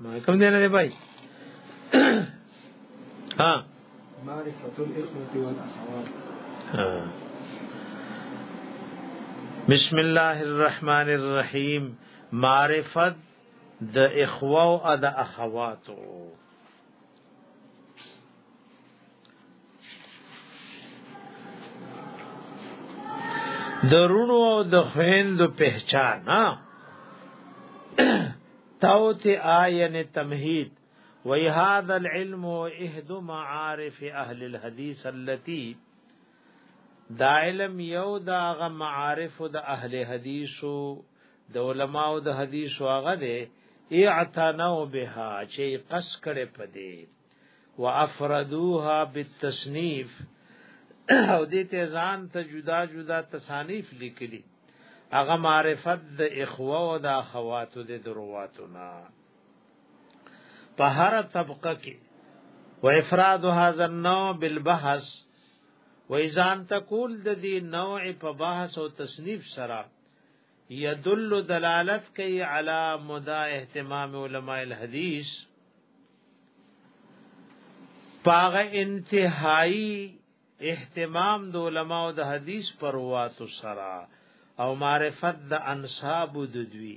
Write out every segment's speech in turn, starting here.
نو کوم دی نه بای ها معرفت الاخوه والاخوات بسم الله الرحمن الرحیم معرفت د اخوه او د اخواتو درونو او د خويند پہچان ها توت آین تمهید وی هذا العلم احد معارف اهل الحديث التي دا علم یو دا غ معارف د اهل حدیثو د علماو د حدیث واغه ده اعتنوا بها چې قص کړي پدې وافردوها بالتصنیف او دې ته ځان ته جدا جدا تصانیف لیکلي هغه معرفت د اخوه او د اخواتو د درواتنا په هر طبقه کې و افراد هذا النوع بالبحث و ایزان تقول د دې نوع په بحث او تصنیف سره يدل دلالت کوي على مدا اهتمام علماء الحديث پاغه انتهایی اهتمام د علماء د حدیث پر واتو سره او معرفت د انصاب د دوی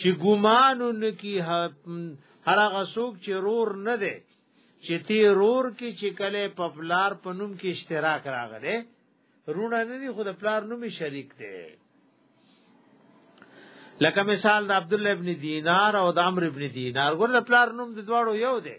چې ګمان نکی هر هغه څوک چې رور نه دی چې تی رور کې چې کله په پلار په نوم کې اشتراک راغله رونه نه دی خو د پلار نومي شریک دی لکه مثال د عبد الله ابن دینار او د عمرو ابن دینار ګور د پلار نوم د دواړو یو دی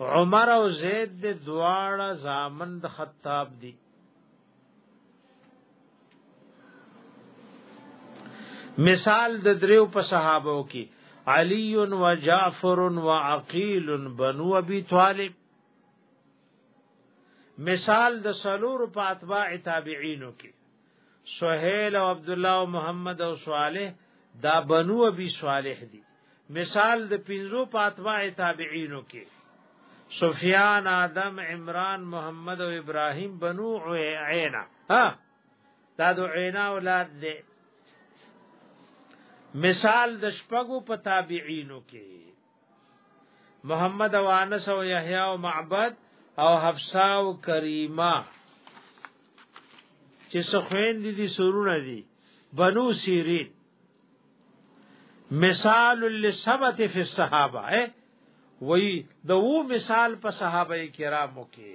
عمر او زید د دواړه زامن د خطاب دي مثال د دریو په صحابه کې علی و جعفر و عقیل بنو ابي طالب مثال د سلور په اتباع تابعینو کې سهيل او عبد الله او محمد او صالح دا بنو ابي صالح دي مثال د پنځو پاتوا تابعینو کې سفیان آدم عمران محمد او ابراهیم بنو عینا ها دا د عینا اولاد دي مثال د شپګو په تابعینو کې محمد او انس او یحیی او معبد او حفصه او کریمه چې سخوین دي دي سرونه دي بنو سیرین مثال للثبت فی الصحابه وی د وو مثال په صحابه کرامو کې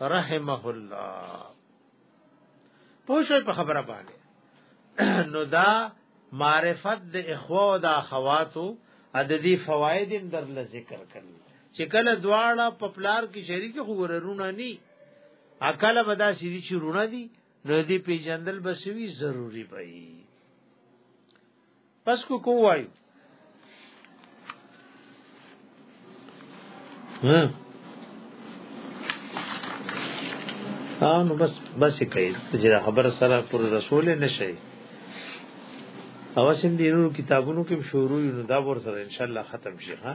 رحمه الله پوښې په خبره باندې نو دا معرفت د اخوه او د اخواتو عددي فواید هم در ل ذکر کړل چې کله دواړه په پلار کې شریک خوررونه ني عقل بدا سړي چې رونه دي نو دې پیجندل بسوي ضروری پي پس کو کو وای ها او نو بس بس کوي چې دا خبر سره پر رسول نه شي او سم دي نور کتابونو کې شروع نو دا ور سره ان شاء الله ختم شي ها